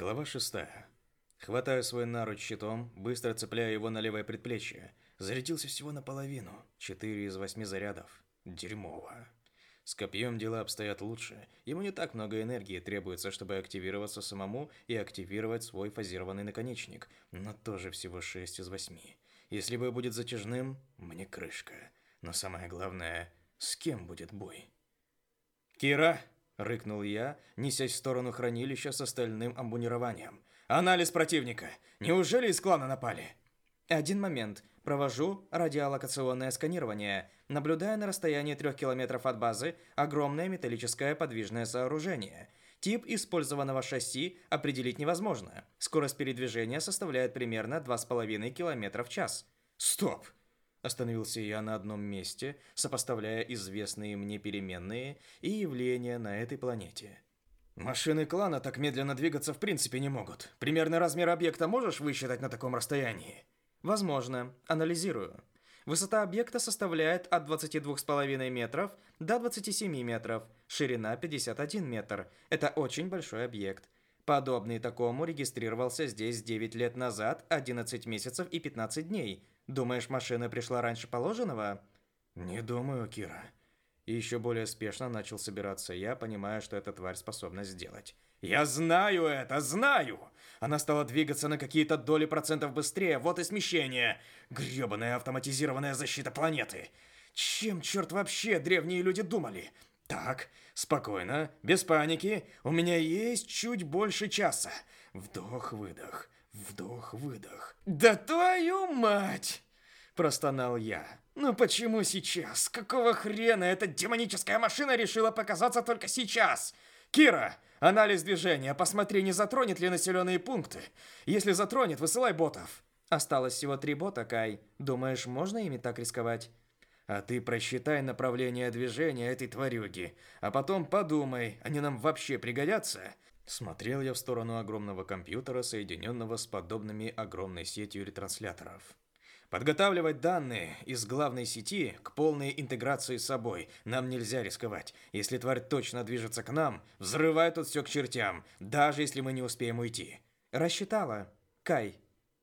Глава шестая. Хватаю свой наруч щитом, быстро цепляю его на левое предплечье. Зарядился всего наполовину. Четыре из восьми зарядов. Дерьмово. С копьем дела обстоят лучше. Ему не так много энергии требуется, чтобы активироваться самому и активировать свой фазированный наконечник, но тоже всего 6 из 8. Если бой будет затяжным, мне крышка. Но самое главное, с кем будет бой? «Кира!» – рыкнул я, несясь в сторону хранилища с остальным амбунированием. «Анализ противника! Неужели из клана напали?» Один момент. Провожу радиолокационное сканирование. Наблюдая на расстоянии трех километров от базы огромное металлическое подвижное сооружение. Тип использованного шасси определить невозможно. Скорость передвижения составляет примерно 2,5 км в час. Стоп! Остановился я на одном месте, сопоставляя известные мне переменные и явления на этой планете. Машины клана так медленно двигаться в принципе не могут. Примерный размер объекта можешь высчитать на таком расстоянии? Возможно. Анализирую. Высота объекта составляет от 22,5 метров до 27 метров, ширина 51 метр. Это очень большой объект. Подобный такому регистрировался здесь 9 лет назад, 11 месяцев и 15 дней. Думаешь, машина пришла раньше положенного? Не думаю, Кира. И еще более спешно начал собираться я, понимая, что эта тварь способна сделать. Я знаю это, знаю! Она стала двигаться на какие-то доли процентов быстрее, вот и смещение. Грёбаная автоматизированная защита планеты. Чем, черт, вообще древние люди думали? Так, спокойно, без паники. У меня есть чуть больше часа. Вдох-выдох, вдох-выдох. Да твою мать! Простонал я. Ну почему сейчас? Какого хрена эта демоническая машина решила показаться только сейчас? Кира, Анализ движения. Посмотри, не затронет ли населенные пункты. Если затронет, высылай ботов. Осталось всего три бота, Кай. Думаешь, можно ими так рисковать? А ты просчитай направление движения этой тварюги, а потом подумай, они нам вообще пригодятся? Смотрел я в сторону огромного компьютера, соединенного с подобными огромной сетью ретрансляторов. Подготавливать данные из главной сети к полной интеграции с собой. Нам нельзя рисковать. Если тварь точно движется к нам, взрывай тут все к чертям, даже если мы не успеем уйти. Рассчитала. Кай,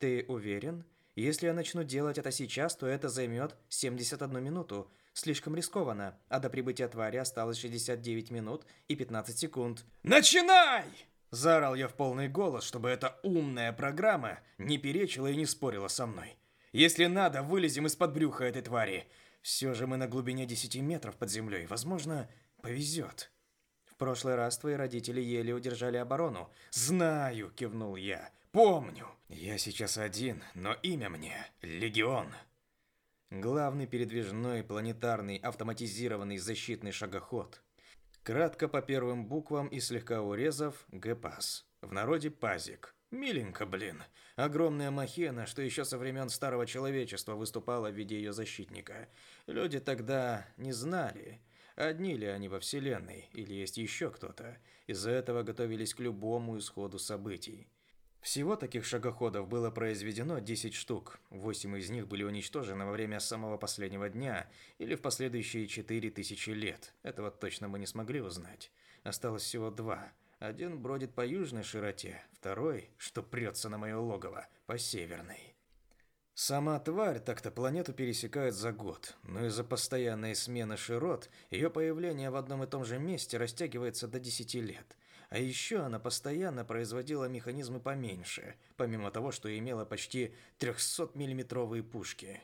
ты уверен? Если я начну делать это сейчас, то это займет 71 минуту. Слишком рискованно, а до прибытия твари осталось 69 минут и 15 секунд. Начинай! Заорал я в полный голос, чтобы эта умная программа не перечила и не спорила со мной. Если надо, вылезем из-под брюха этой твари. Все же мы на глубине 10 метров под землей. Возможно, повезет. В прошлый раз твои родители еле удержали оборону. Знаю, кивнул я. Помню. Я сейчас один, но имя мне Легион. Главный передвижной планетарный автоматизированный защитный шагоход. Кратко по первым буквам и слегка урезав ГПАС. В народе ПАЗик. Миленько, блин. Огромная махена, что еще со времен старого человечества выступала в виде ее защитника. Люди тогда не знали, одни ли они во Вселенной, или есть еще кто-то. Из-за этого готовились к любому исходу событий. Всего таких шагоходов было произведено 10 штук. Восемь из них были уничтожены во время самого последнего дня или в последующие 4000 лет. Этого точно мы не смогли узнать. Осталось всего два. Один бродит по южной широте, второй, что прется на мое логово, по северной. Сама тварь так-то планету пересекает за год, но из-за постоянной смены широт ее появление в одном и том же месте растягивается до 10 лет. А еще она постоянно производила механизмы поменьше, помимо того, что имела почти 300-миллиметровые пушки.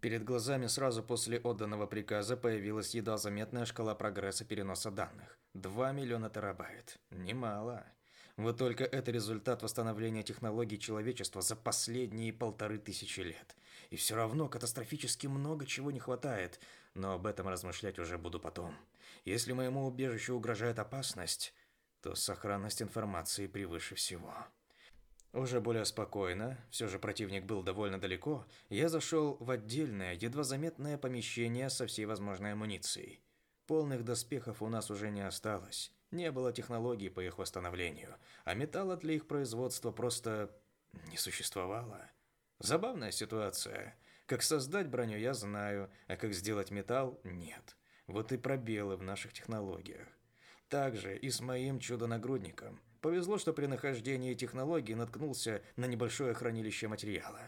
Перед глазами сразу после отданного приказа появилась едва заметная шкала прогресса переноса данных. 2 миллиона терабайт. Немало. Вот только это результат восстановления технологий человечества за последние полторы тысячи лет. И все равно катастрофически много чего не хватает, но об этом размышлять уже буду потом. Если моему убежищу угрожает опасность, то сохранность информации превыше всего. Уже более спокойно, все же противник был довольно далеко, я зашел в отдельное, едва заметное помещение со всей возможной амуницией. Полных доспехов у нас уже не осталось. Не было технологий по их восстановлению, а металла для их производства просто не существовало. Забавная ситуация. Как создать броню я знаю, а как сделать металл нет. Вот и пробелы в наших технологиях. Также и с моим чудо-нагрудником. Повезло, что при нахождении технологии наткнулся на небольшое хранилище материала.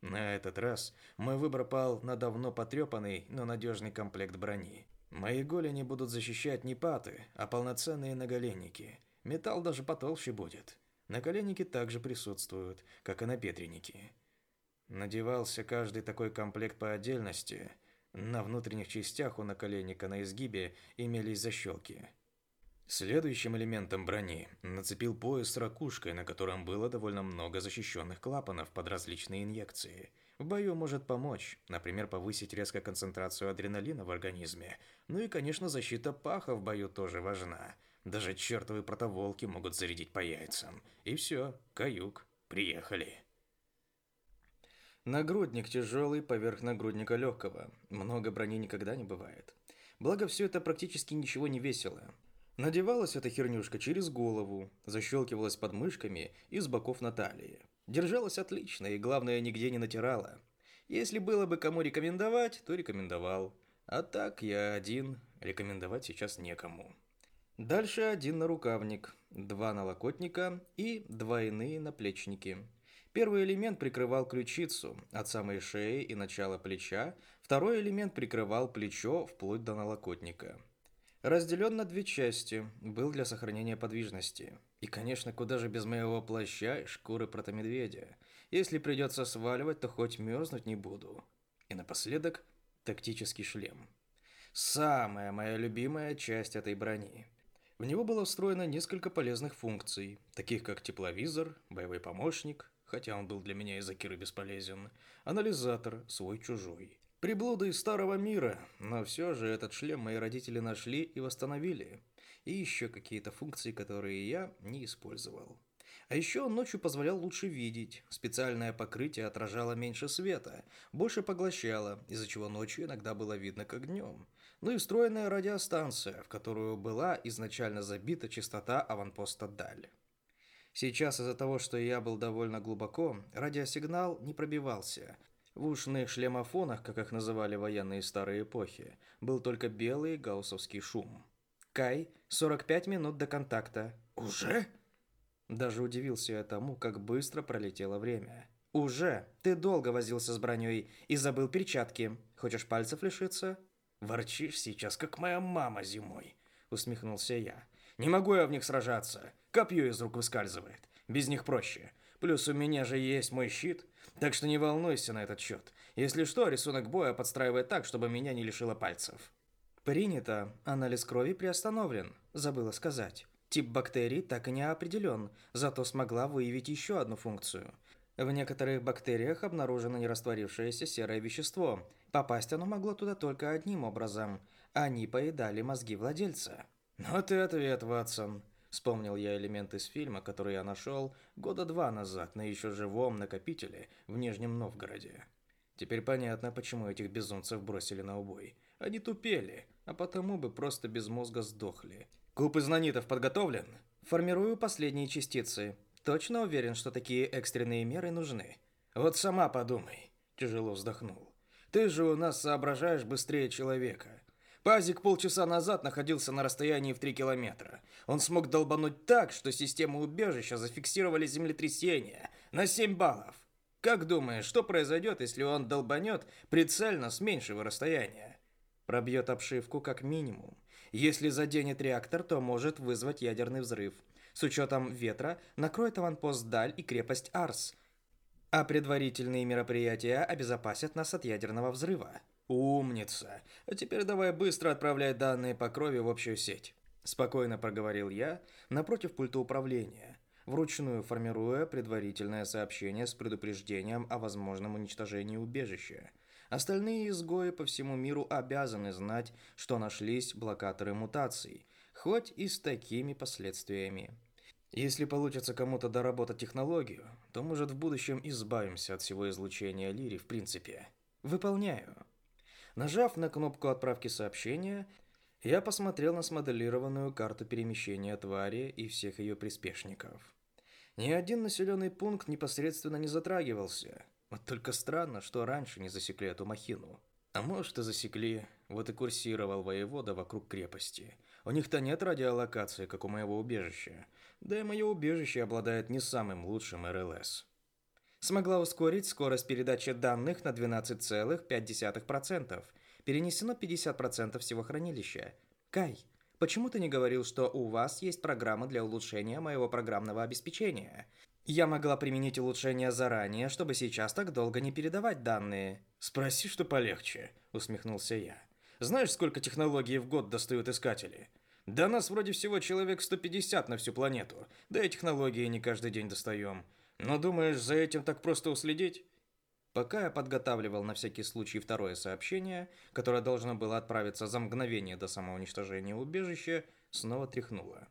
На этот раз мой выбор пал на давно потрепанный, но надежный комплект брони. Мои голени будут защищать не паты, а полноценные наголенники. Металл даже потолще будет. Наколенники также присутствуют, как и напетренники. Надевался каждый такой комплект по отдельности. На внутренних частях у наколенника на изгибе имелись защелки. Следующим элементом брони нацепил пояс с ракушкой, на котором было довольно много защищенных клапанов под различные инъекции. В бою может помочь, например, повысить резко концентрацию адреналина в организме. Ну и, конечно, защита паха в бою тоже важна. Даже чертовы протоволки могут зарядить по яйцам. И все, каюк, приехали. Нагрудник тяжелый поверх нагрудника легкого. Много брони никогда не бывает. Благо, все это практически ничего не весило. Надевалась эта хернюшка через голову, защелкивалась под мышками и с боков на талии. Держалась отлично и, главное, нигде не натирала. Если было бы кому рекомендовать, то рекомендовал. А так я один, рекомендовать сейчас некому. Дальше один нарукавник, два налокотника и двойные наплечники. Первый элемент прикрывал ключицу от самой шеи и начала плеча, второй элемент прикрывал плечо вплоть до налокотника разделен на две части, был для сохранения подвижности. И, конечно, куда же без моего плаща и шкуры протомедведя. Если придется сваливать, то хоть мерзнуть не буду. И напоследок тактический шлем. Самая моя любимая часть этой брони. В него было встроено несколько полезных функций, таких как тепловизор, боевой помощник, хотя он был для меня из-за Киры бесполезен, анализатор, свой-чужой, Приблуды из старого мира, но все же этот шлем мои родители нашли и восстановили. И еще какие-то функции, которые я не использовал. А еще он ночью позволял лучше видеть. Специальное покрытие отражало меньше света, больше поглощало, из-за чего ночью иногда было видно как днем. Ну и встроенная радиостанция, в которую была изначально забита частота аванпоста Даль. Сейчас из-за того, что я был довольно глубоко, радиосигнал не пробивался, в ушных шлемофонах, как их называли военные старой эпохи, был только белый гауссовский шум. «Кай, 45 минут до контакта». «Уже?» Даже удивился я тому, как быстро пролетело время. «Уже! Ты долго возился с броней и забыл перчатки. Хочешь пальцев лишиться?» «Ворчишь сейчас, как моя мама зимой», — усмехнулся я. «Не могу я в них сражаться. Копье из рук выскальзывает. Без них проще. Плюс у меня же есть мой щит. Так что не волнуйся на этот счет. Если что, рисунок боя подстраивает так, чтобы меня не лишило пальцев. Принято. Анализ крови приостановлен. Забыла сказать. Тип бактерий так и не определен, зато смогла выявить еще одну функцию. В некоторых бактериях обнаружено нерастворившееся серое вещество. Попасть оно могло туда только одним образом. Они поедали мозги владельца. «Ну ты ответ, Ватсон», Вспомнил я элемент из фильма, который я нашел года два назад на еще живом накопителе в Нижнем Новгороде. Теперь понятно, почему этих безумцев бросили на убой. Они тупели, а потому бы просто без мозга сдохли. Куб из нанитов подготовлен? Формирую последние частицы. Точно уверен, что такие экстренные меры нужны. Вот сама подумай. Тяжело вздохнул. Ты же у нас соображаешь быстрее человека. Пазик полчаса назад находился на расстоянии в 3 километра. Он смог долбануть так, что системы убежища зафиксировали землетрясение на 7 баллов. Как думаешь, что произойдет, если он долбанет прицельно с меньшего расстояния? Пробьет обшивку как минимум. Если заденет реактор, то может вызвать ядерный взрыв. С учетом ветра накроет аванпост Даль и крепость Арс. А предварительные мероприятия обезопасят нас от ядерного взрыва. «Умница! А теперь давай быстро отправляй данные по крови в общую сеть», – спокойно проговорил я напротив пульта управления, вручную формируя предварительное сообщение с предупреждением о возможном уничтожении убежища. Остальные изгои по всему миру обязаны знать, что нашлись блокаторы мутаций, хоть и с такими последствиями. Если получится кому-то доработать технологию, то, может, в будущем избавимся от всего излучения Лири в принципе. Выполняю. Нажав на кнопку отправки сообщения, я посмотрел на смоделированную карту перемещения твари и всех ее приспешников. Ни один населенный пункт непосредственно не затрагивался. Вот только странно, что раньше не засекли эту махину. А может и засекли, вот и курсировал воевода вокруг крепости. У них-то нет радиолокации, как у моего убежища. Да и мое убежище обладает не самым лучшим РЛС. Смогла ускорить скорость передачи данных на 12,5%. Перенесено 50% всего хранилища. Кай, почему ты не говорил, что у вас есть программа для улучшения моего программного обеспечения? Я могла применить улучшение заранее, чтобы сейчас так долго не передавать данные. Спроси, что полегче, усмехнулся я. Знаешь, сколько технологий в год достают искатели? Да нас вроде всего человек 150 на всю планету. Да и технологии не каждый день достаем. Но думаешь, за этим так просто уследить? Пока я подготавливал на всякий случай второе сообщение, которое должно было отправиться за мгновение до самоуничтожения убежища, снова тряхнуло.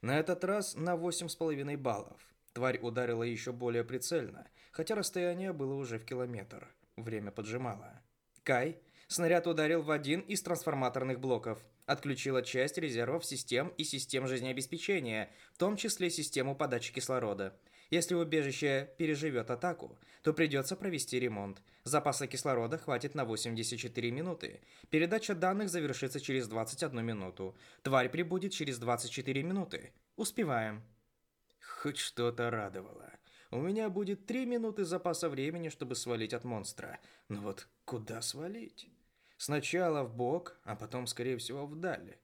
На этот раз на 8,5 баллов. Тварь ударила еще более прицельно, хотя расстояние было уже в километр. Время поджимало. Кай, снаряд ударил в один из трансформаторных блоков. Отключила часть резервов систем и систем жизнеобеспечения, в том числе систему подачи кислорода. Если убежище переживет атаку, то придется провести ремонт. Запаса кислорода хватит на 84 минуты. Передача данных завершится через 21 минуту. Тварь прибудет через 24 минуты. Успеваем. Хоть что-то радовало. У меня будет три минуты запаса времени, чтобы свалить от монстра. Но вот куда свалить? Сначала в бок, а потом, скорее всего, вдаль.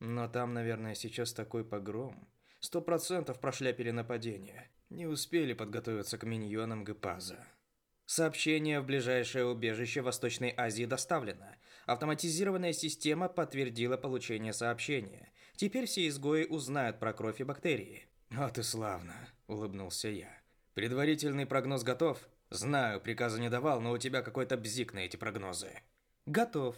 Но там, наверное, сейчас такой погром. Сто процентов прошляпили нападение. Не успели подготовиться к миньонам Гепаза. Сообщение в ближайшее убежище Восточной Азии доставлено. Автоматизированная система подтвердила получение сообщения. Теперь все изгои узнают про кровь и бактерии. «Вот и славно», — улыбнулся я. «Предварительный прогноз готов?» «Знаю, приказа не давал, но у тебя какой-то бзик на эти прогнозы». «Готов.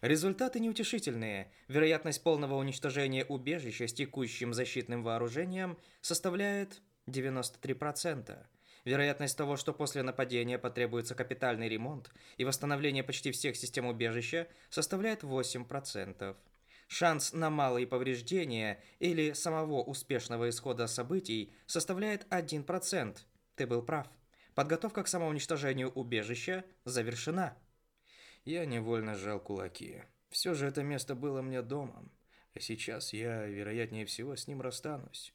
Результаты неутешительные. Вероятность полного уничтожения убежища с текущим защитным вооружением составляет 93%. Вероятность того, что после нападения потребуется капитальный ремонт и восстановление почти всех систем убежища, составляет 8%. Шанс на малые повреждения или самого успешного исхода событий составляет 1%. Ты был прав. Подготовка к самоуничтожению убежища завершена. Я невольно сжал кулаки. Все же это место было мне домом. А сейчас я, вероятнее всего, с ним расстанусь.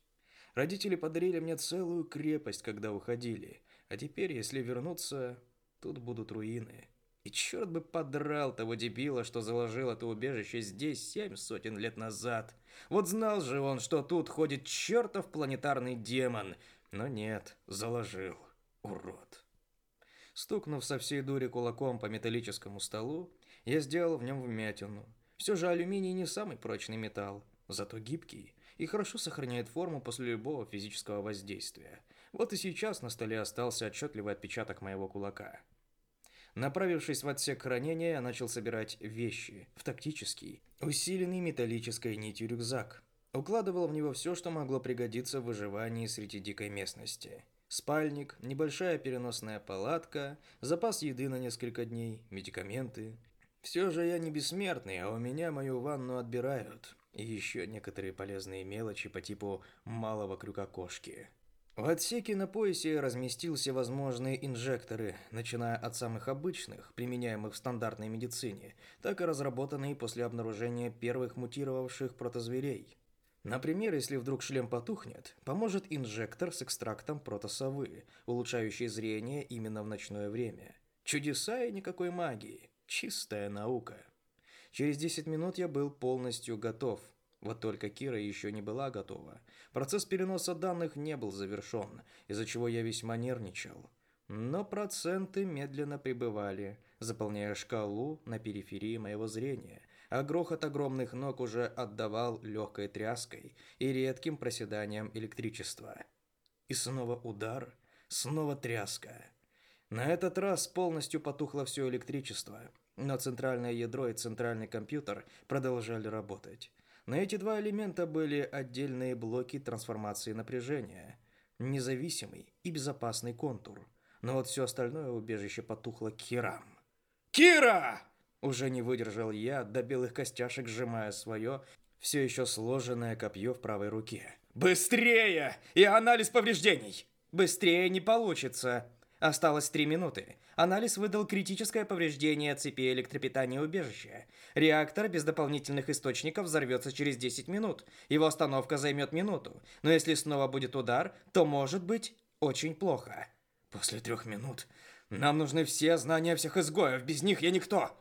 Родители подарили мне целую крепость, когда уходили. А теперь, если вернуться, тут будут руины. И черт бы подрал того дебила, что заложил это убежище здесь семь сотен лет назад. Вот знал же он, что тут ходит чертов планетарный демон. Но нет, заложил. Урод. Стукнув со всей дури кулаком по металлическому столу, я сделал в нем вмятину. Все же алюминий не самый прочный металл, зато гибкий и хорошо сохраняет форму после любого физического воздействия. Вот и сейчас на столе остался отчетливый отпечаток моего кулака. Направившись в отсек хранения, я начал собирать вещи в тактический, усиленный металлической нитью рюкзак. Укладывал в него все, что могло пригодиться в выживании среди дикой местности. Спальник, небольшая переносная палатка, запас еды на несколько дней, медикаменты. Все же я не бессмертный, а у меня мою ванну отбирают. И еще некоторые полезные мелочи по типу малого крюка кошки. В отсеке на поясе разместился возможные инжекторы, начиная от самых обычных, применяемых в стандартной медицине, так и разработанные после обнаружения первых мутировавших протозверей. Например, если вдруг шлем потухнет, поможет инжектор с экстрактом протосовы, улучшающий зрение именно в ночное время. Чудеса и никакой магии. Чистая наука. Через 10 минут я был полностью готов – вот только Кира еще не была готова. Процесс переноса данных не был завершен, из-за чего я весьма нервничал. Но проценты медленно прибывали, заполняя шкалу на периферии моего зрения, а грохот огромных ног уже отдавал легкой тряской и редким проседанием электричества. И снова удар, снова тряска. На этот раз полностью потухло все электричество, но центральное ядро и центральный компьютер продолжали работать. На эти два элемента были отдельные блоки трансформации напряжения, независимый и безопасный контур. Но вот все остальное убежище потухло к херам. «Кира!» Уже не выдержал я, до белых костяшек сжимая свое, все еще сложенное копье в правой руке. «Быстрее! И анализ повреждений!» «Быстрее не получится!» Осталось 3 минуты. Анализ выдал критическое повреждение цепи электропитания убежища. Реактор без дополнительных источников взорвется через 10 минут. Его остановка займет минуту. Но если снова будет удар, то может быть очень плохо. После трех минут нам нужны все знания всех изгоев. Без них я никто.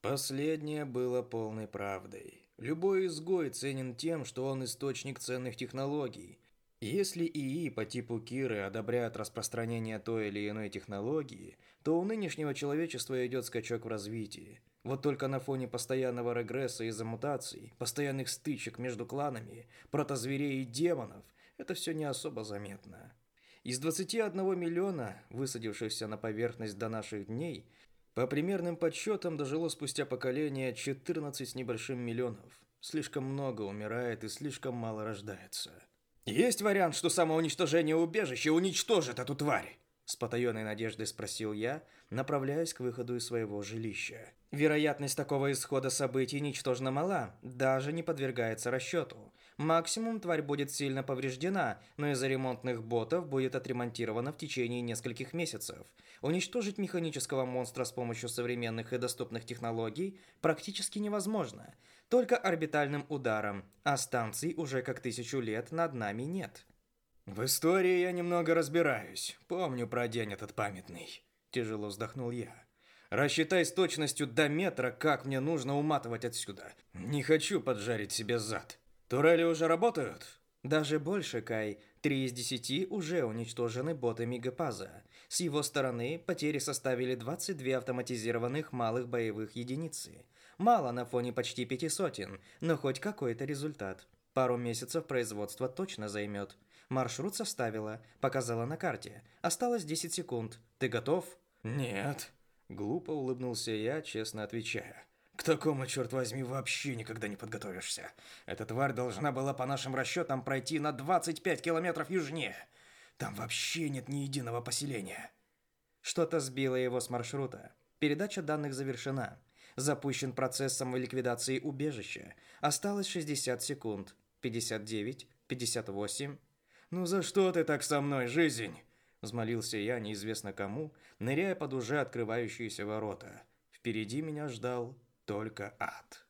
Последнее было полной правдой. Любой изгой ценен тем, что он источник ценных технологий. Если ИИ по типу Киры одобряют распространение той или иной технологии, то у нынешнего человечества идет скачок в развитии. Вот только на фоне постоянного регресса из-за мутаций, постоянных стычек между кланами, протозверей и демонов, это все не особо заметно. Из 21 миллиона, высадившихся на поверхность до наших дней, по примерным подсчетам дожило спустя поколение 14 с небольшим миллионов. Слишком много умирает и слишком мало рождается. Есть вариант, что самоуничтожение убежища уничтожит эту тварь? С потаенной надеждой спросил я, направляясь к выходу из своего жилища. Вероятность такого исхода событий ничтожно мала, даже не подвергается расчету. Максимум тварь будет сильно повреждена, но из-за ремонтных ботов будет отремонтирована в течение нескольких месяцев. Уничтожить механического монстра с помощью современных и доступных технологий практически невозможно – только орбитальным ударом, а станций уже как тысячу лет над нами нет. В истории я немного разбираюсь. Помню про день этот памятный. Тяжело вздохнул я. Рассчитай с точностью до метра, как мне нужно уматывать отсюда. Не хочу поджарить себе зад. Турели уже работают? Даже больше, Кай. Три из десяти уже уничтожены ботами Гапаза. С его стороны потери составили 22 автоматизированных малых боевых единицы. Мало на фоне почти пяти сотен, но хоть какой-то результат. Пару месяцев производства точно займет. Маршрут составила, показала на карте. Осталось 10 секунд. Ты готов? Нет. Глупо улыбнулся я, честно отвечая. К такому, черт возьми, вообще никогда не подготовишься. Эта тварь должна была по нашим расчетам пройти на 25 километров южнее. Там вообще нет ни единого поселения. Что-то сбило его с маршрута. Передача данных завершена. Запущен процесс самоликвидации убежища. Осталось 60 секунд. 59, 58. «Ну за что ты так со мной, жизнь?» Взмолился я неизвестно кому, ныряя под уже открывающиеся ворота. Впереди меня ждал только ад.